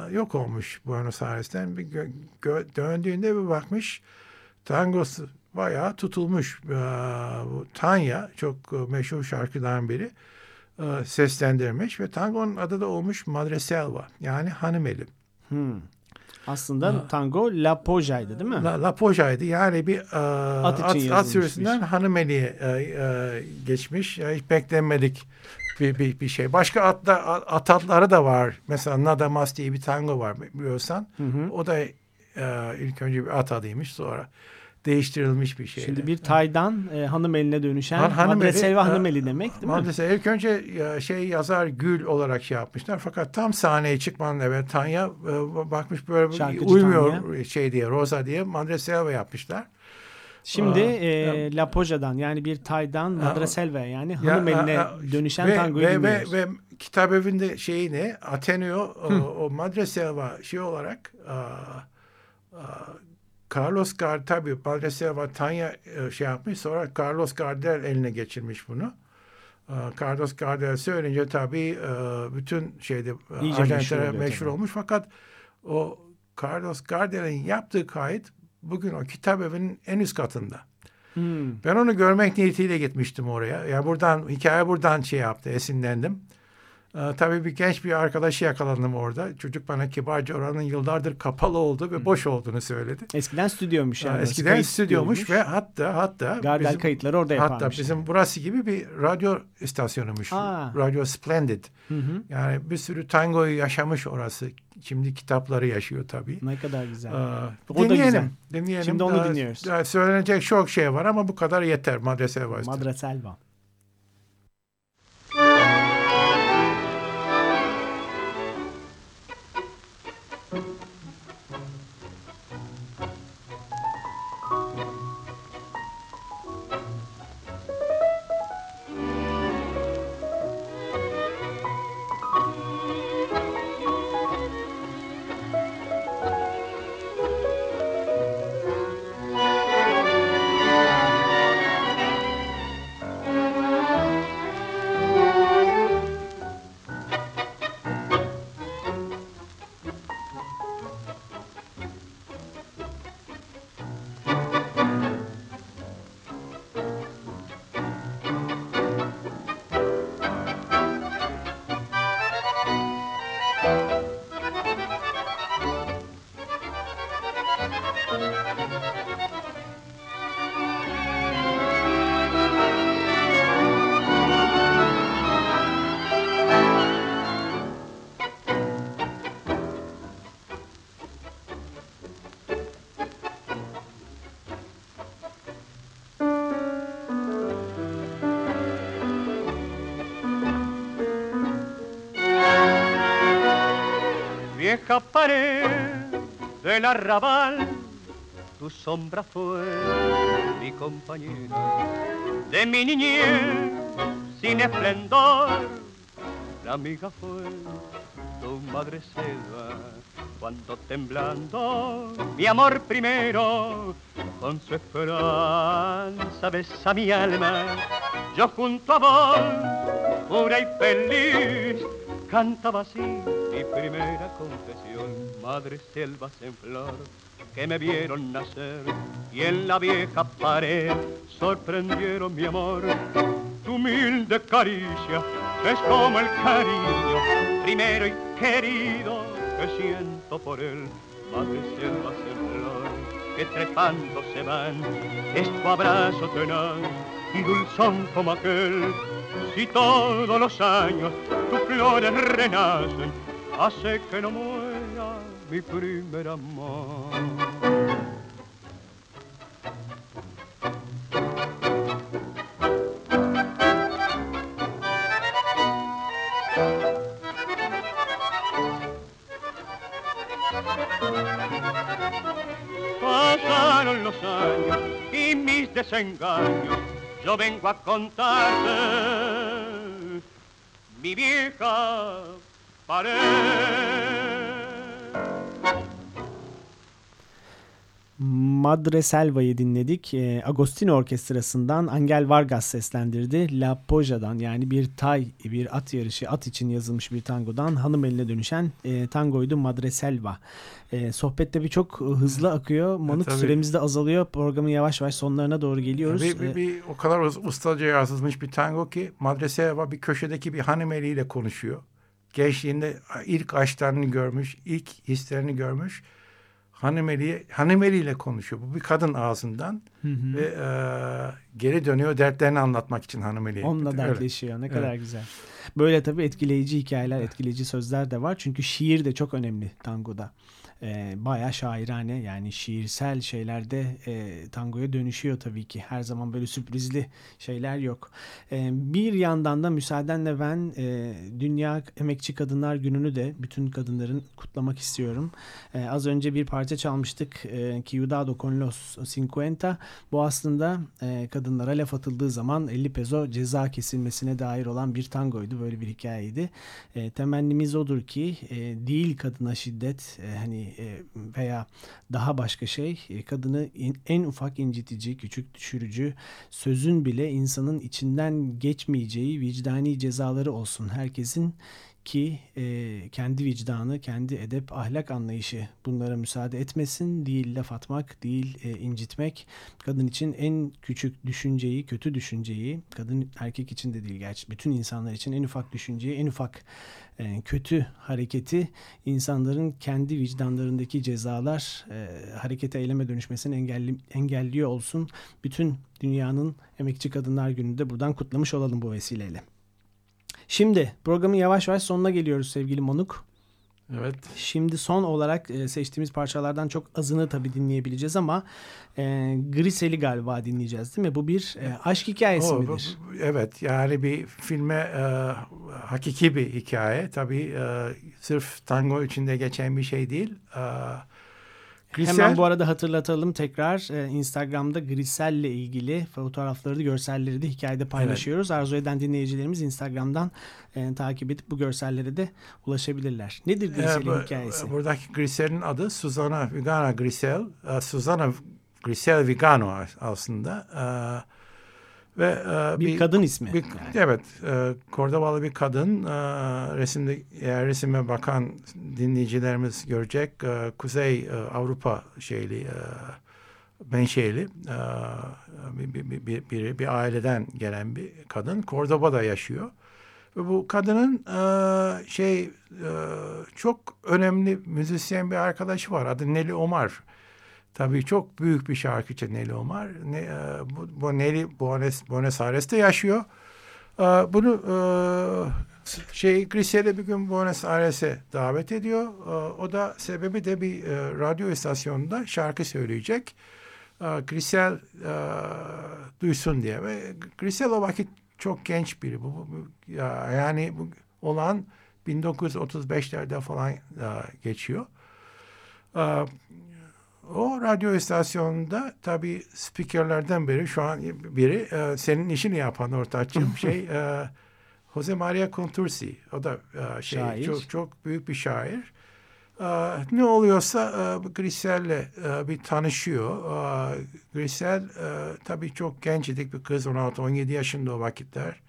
e, yok olmuş Buenos Aires'ten. Bir gö- gö- döndüğünde bir bakmış tangosu bayağı tutulmuş. E, Tanya çok e, meşhur şarkıdan biri e, seslendirmiş ve tangonun adı da olmuş Madre Selva yani hanımeli. Hmm. Aslında tango La Poja'ydı değil mi? La, La Poja'ydı. Yani bir e, At at, at, sürüsünden bir- hanımeliye e, e, geçmiş. E, hiç beklenmedik bir, bir, bir şey. Başka atla, at atları da var. Mesela Nadamas diye bir tango var biliyorsan. hı. O da e, ilk önce bir at adıymış. Sonra değiştirilmiş bir şey. Şimdi bir taydan e, hanım eline dönüşen Han- hanım Madre eli, Selva e, hanım eli demek değil mi? Maalesef ilk önce e, şey yazar Gül olarak şey yapmışlar. Fakat tam sahneye çıkmadan evvel Tanya e, bakmış böyle Şarkıcı uymuyor şey diye Rosa diye Madre Selva yapmışlar. Şimdi Aa, e, La Poja'dan yani bir taydan Madre Selva yani Ya, hanım eline a- dönüşen ve, tangoyu ve, ve, dinliyoruz. ve kitap evinde şeyi ne? Ateneo o, o Madre Selva şey olarak a, a, Carlos Gardel tabii Madre Selva Tanya e, şey yapmış sonra Carlos Gardel eline geçirmiş bunu. A, Carlos Gardel söyleyince tabii e, bütün şeyde e, İyice meşhur Arjantin'e meşhur olmuş fakat o Carlos Gardel'in yaptığı kayıt bugün o kitap evinin en üst katında. Hmm. Ben onu görmek niyetiyle gitmiştim oraya. Ya buradan hikaye buradan şey yaptı, esinlendim. Ee, tabii bir genç bir arkadaşı yakalandım orada. Çocuk bana kibarca oranın yıllardır kapalı olduğu ve boş olduğunu söyledi. Eskiden stüdyomuş yani. Ee, orası, Eskiden kayıt stüdyomuş stüdyoymuş. ve hatta hatta Gardel bizim- kayıtları orada yaparmış. hatta bizim burası gibi bir radyo istasyonumuş. Aa. Radyo Splendid. Hı hı. Yani bir sürü tangoyu yaşamış orası. Şimdi kitapları yaşıyor tabii. Ne kadar güzel. Ee, O da dinleyelim, güzel. dinleyelim. Şimdi onu Daha- dinliyoruz. daha söylenecek çok şey var ama bu kadar yeter. Madrese var. Madre Selva. Vieja pared del arrabal, tu sombra fue mi compañera de mi niñez sin esplendor. La amiga fue tu madre selva, cuando temblando mi amor primero, con su esperanza besa mi alma, yo junto a vos, pura y feliz, cantaba así primera confesión, madre selvas en flor que me vieron nacer y en la vieja pared sorprendieron mi amor. Tu humilde caricia es como el cariño primero y querido que siento por él. Madre selvas en flor que trepando se van, es tu abrazo tenaz y dulzón como aquel. Si todos los años tus flores renacen, hace que no muera mi primer amor. Pasaron los años y mis desengaños, yo vengo a contarte mi vieja. Madre Selva'yı dinledik. E, Agostino Orkestrası'ndan Angel Vargas seslendirdi. La Poja'dan yani bir tay, bir at yarışı, at için yazılmış bir tangodan hanım eline dönüşen e, tangoydu Madre Selva. E, sohbet bir çok hızlı akıyor. Manuk e, süremiz de azalıyor. Programın yavaş yavaş sonlarına doğru geliyoruz. Bir, bir, bir, o kadar ustaca yazılmış bir tango ki Madre Selva bir köşedeki bir hanım eliyle konuşuyor. Gençliğinde ilk aşklarını görmüş, ilk hislerini görmüş Hanımeli, Hanımeli ile konuşuyor. Bu bir kadın ağzından hı hı. ve e, geri dönüyor dertlerini anlatmak için Hanımeli. Onunla dertleşiyor. Ne kadar evet. güzel. Böyle tabii etkileyici hikayeler, etkileyici sözler de var. Çünkü şiir de çok önemli tangoda e, bayağı şairane yani şiirsel şeylerde e, tangoya dönüşüyor tabii ki. Her zaman böyle sürprizli şeyler yok. E, bir yandan da müsaadenle ben e, Dünya Emekçi Kadınlar Günü'nü de bütün kadınların kutlamak istiyorum. E, az önce bir parça çalmıştık. E, Ciudado con los 50. Bu aslında e, kadınlara laf atıldığı zaman 50 peso ceza kesilmesine dair olan bir tangoydu. Böyle bir hikayeydi. E, temennimiz odur ki e, değil kadına şiddet e, hani veya daha başka şey e, kadını en ufak incitici, küçük düşürücü sözün bile insanın içinden geçmeyeceği vicdani cezaları olsun. Herkesin ki e, kendi vicdanı, kendi edep, ahlak anlayışı bunlara müsaade etmesin. Değil laf atmak, değil e, incitmek. Kadın için en küçük düşünceyi, kötü düşünceyi, kadın erkek için de değil gerçi bütün insanlar için en ufak düşünceyi, en ufak e, kötü hareketi insanların kendi vicdanlarındaki cezalar e, harekete eyleme dönüşmesini engelli, engelliyor olsun. Bütün dünyanın emekçi kadınlar gününde buradan kutlamış olalım bu vesileyle. Şimdi programın yavaş yavaş sonuna geliyoruz sevgili Monuk. Evet. Şimdi son olarak e, seçtiğimiz parçalardan çok azını tabii dinleyebileceğiz ama e, Grisel'i galiba dinleyeceğiz değil mi? Bu bir e, aşk hikayesi o, midir? Bu, evet yani bir filme e, hakiki bir hikaye. Tabii e, sırf tango içinde geçen bir şey değil. E, Grisel. Hemen bu arada hatırlatalım tekrar e, Instagram'da Grisel ile ilgili fotoğrafları da görselleri de hikayede paylaşıyoruz. Evet. Arzu eden dinleyicilerimiz Instagram'dan e, takip edip bu görsellere de ulaşabilirler. Nedir Grisel'in e, bu, hikayesi? Buradaki Grisel'in adı Susana Vigana Grisel. E, Susana Grisel Vigano aslında. E, ve e, bir, bir kadın ismi. Bir, yani. Evet, e, Kordovalı bir kadın. E, resimde eğer resime bakan dinleyicilerimiz görecek. E, Kuzey e, Avrupa şeyli e, menşeli e, bir, bir, bir, bir, bir aileden gelen bir kadın. Kordoba'da yaşıyor. Ve bu kadının e, şey e, çok önemli müzisyen bir arkadaşı var. Adı Nelly Omar. Tabii çok büyük bir şarkıcı Nelly Omar. Ne, e, bu, bu Nelly Buenos, Buenos Aires'te yaşıyor. E, bunu e, şey Grisel'e bir gün Buenos Aires'e davet ediyor. O da sebebi de bir radyo istasyonunda şarkı söyleyecek. Grisel duysun diye. Ve Grisel o vakit çok genç biri. Bu, bu, bu ya, yani bu olan 1935'lerde falan geçiyor. O radyo istasyonunda tabii spikerlerden biri şu an biri e, senin işini yapan ortaçım şey e, Jose Maria Contursi. O da e, şey Şair. çok çok büyük bir şair. E, ne oluyorsa e, Grisel'le e, bir tanışıyor. E, Grisel e, tabii çok gençtik bir kız 16-17 yaşında o vakitler.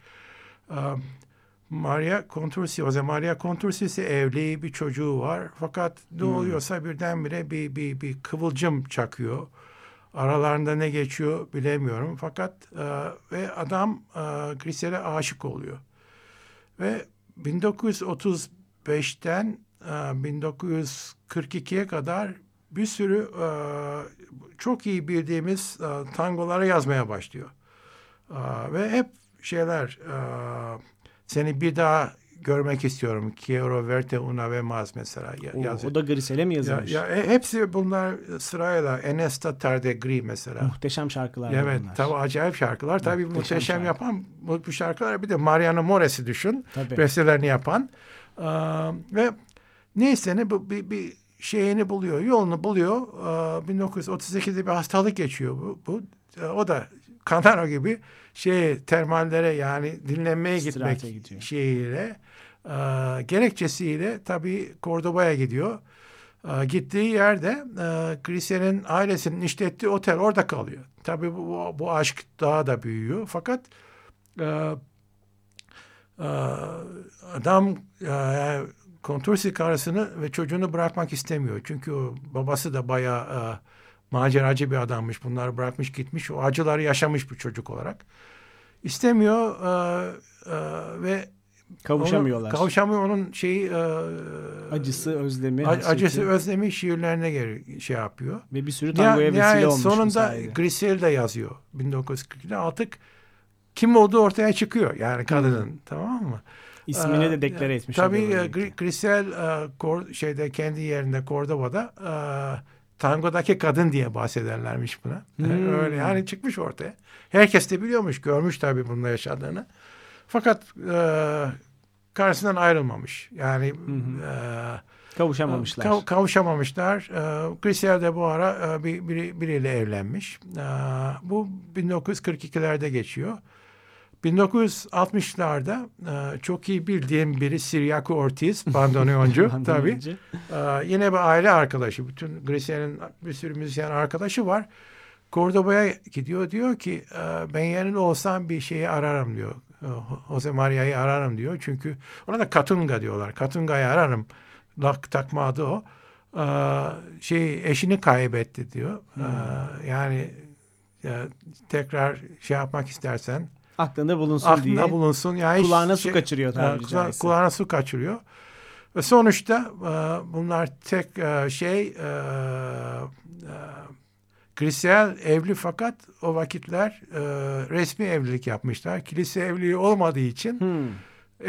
E, Maria Contursi, Jose Maria Contursi ise evli bir çocuğu var. Fakat ne oluyorsa birdenbire bir, bir, bir kıvılcım çakıyor. Aralarında ne geçiyor bilemiyorum. Fakat e, ve adam e, Grisel'e aşık oluyor. Ve 1935'ten e, 1942'ye kadar bir sürü e, çok iyi bildiğimiz e, tangoları yazmaya başlıyor. E, ve hep şeyler e, seni bir daha görmek istiyorum. Quiero verte una vez más mesela ya- O, yazıyor. o da Grisel'e mi Ya, yazılmış? ya, e, hepsi bunlar sırayla. Enesta Tarde Gris mesela. Muhteşem şarkılar Evet, bunlar. tabii acayip şarkılar. Tabii Muhteşem muhteşem şarkı. yapan bu, bu şarkılar bir de Mariano Mores'i düşün. Tabii. Bestelerini yapan. Ee, ve neyse ne bu bir, bir şeyini buluyor, yolunu buluyor. Ee, 1938'de bir hastalık geçiyor bu. bu. Ee, o da Kanaro gibi şey termallere yani dinlenmeye İstirahate gitmek gidiyor. şeyiyle e, gerekçesiyle tabii Cordoba'ya gidiyor. E, gittiği yerde e, Grisel'in ailesinin işlettiği otel orada kalıyor. Tabii bu, bu, bu aşk daha da büyüyor. Fakat e, e, adam e, Kontursi karısını ve çocuğunu bırakmak istemiyor. Çünkü o babası da bayağı e, maceracı bir adammış. Bunları bırakmış gitmiş. O acıları yaşamış bir çocuk olarak. İstemiyor e, e, ve Kavuşamıyorlar. kavuşamıyor onun şeyi e, Acısı, özlemi, a- hasreti acısı, özlemi şiirlerine geri şey yapıyor. ve bir sürü tangoya vesile nihayet olmuş bu sonunda sayede. Grisel de yazıyor 1940'da artık kim olduğu ortaya çıkıyor yani kadının tamam mı? İsmini Ee, de deklare etmiş. Tabii e, Grisel e, şeyde kendi yerinde Cordoba'da e, tangodaki kadın diye bahsederlermiş buna. Hmm. Öyle yani çıkmış ortaya. Herkes de biliyormuş, görmüş tabii bununla yaşadığını. Fakat e, karşısından ayrılmamış. Yani e, Kavuşamamışlar. Kav- kavuşamamışlar. Ee, Grisel de bu ara e, bir, biri, biriyle evlenmiş. Ee, bu 1942'lerde geçiyor. 1960'larda e, çok iyi bildiğim biri Siriaco Ortiz, bandoneoncu tabii. Ee, yine bir aile arkadaşı. Bütün Grisel'in bir sürü müzisyen arkadaşı var. Cordoba'ya gidiyor. Diyor ki e, ben yerinde olsam bir şeyi ararım diyor. E, Jose Maria'yı ararım diyor. Çünkü ona da Katunga diyorlar. Katunga'yı ararım. Lak takma adı o. Şey eşini kaybetti diyor. Ee, yani e, tekrar şey yapmak istersen Aklında bulunsun aklında diye. bulunsun. Yani Kulağına su şey- kaçırıyor tabiri e, kula- caizse. kulağına su kaçırıyor. Ve sonuçta e, bunlar tek e, şey e, e, Grisel evli fakat o vakitler e, resmi evlilik yapmışlar. Kilise evliliği olmadığı için Hmm.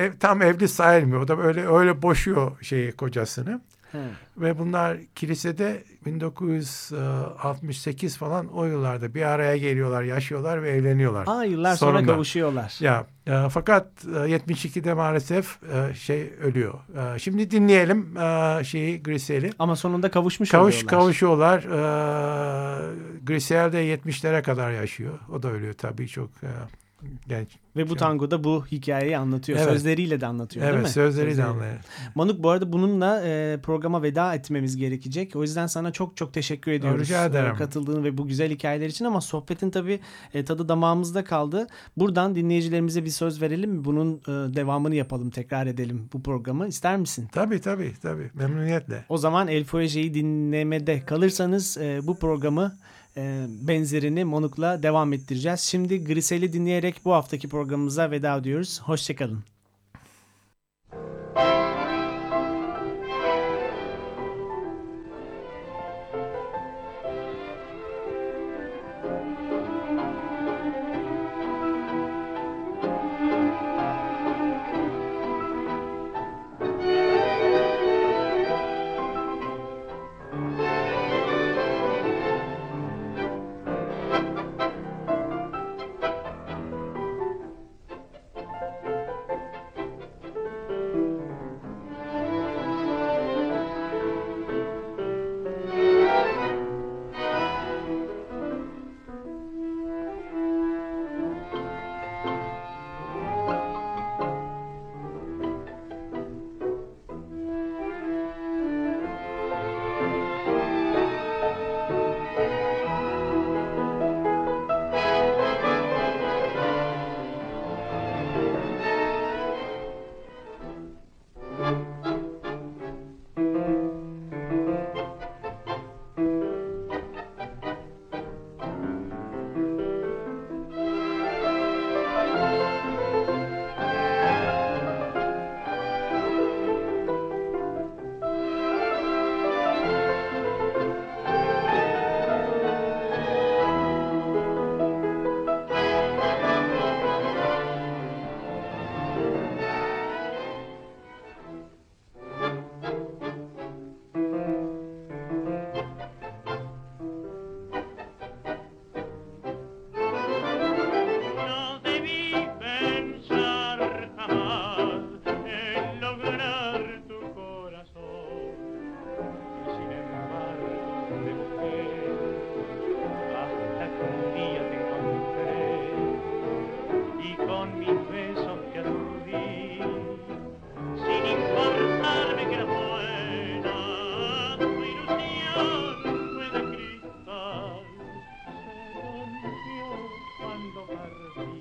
ev, tam evli sayılmıyor. O da öyle öyle boşuyor şeyi kocasını. He. Ve bunlar kilisede 1968 falan o yıllarda bir araya geliyorlar, yaşıyorlar ve evleniyorlar. Aa, yıllar sonra Sonunda. kavuşuyorlar. Ya e, fakat e, 72'de maalesef e, şey ölüyor. E, şimdi dinleyelim e, şeyi Grisel'i. Ama sonunda kavuşmuş Kavuş oluyorlar. kavuşuyorlar. E, Grisel de 70'lere kadar yaşıyor. O da ölüyor tabii çok e, genç. Ve bu tangoda bu hikayeyi anlatıyor. Evet. Sözleriyle de anlatıyor değil mi? Evet sözleri de Sözleriyle. anlayın. Manuk bu arada bununla e, programa veda etmemiz gerekecek. O yüzden sana çok çok teşekkür ediyoruz. Rica ederim. e, katıldığın ve bu güzel hikayeler için ama sohbetin tabii e, tadı damağımızda kaldı. Buradan dinleyicilerimize bir söz verelim mi? Bunun e, devamını yapalım, tekrar edelim bu programı. İster misin? Tabii tabii tabii memnuniyetle. O zaman El Fuege'yi dinlemede kalırsanız e, bu programı benzerini Monuk'la devam ettireceğiz. Şimdi Grisel'i dinleyerek bu haftaki programımıza veda ediyoruz. Hoşçakalın. Argentina.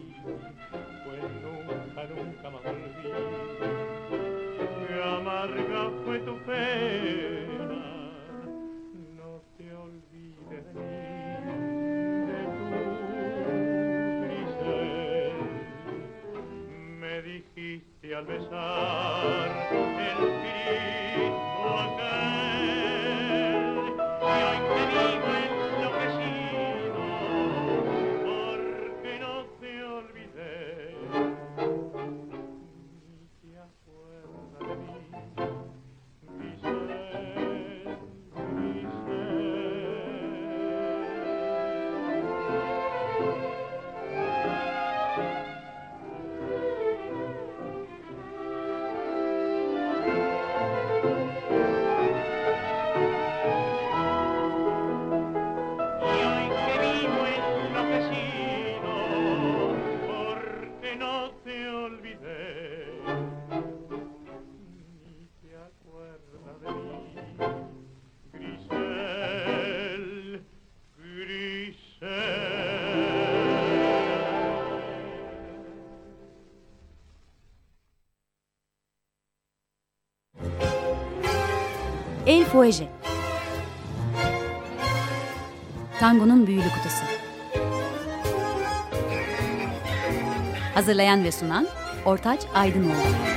Fueje. Tango'nun büyülü kutusu. Hazırlayan ve sunan Ortaç Aydınoğlu.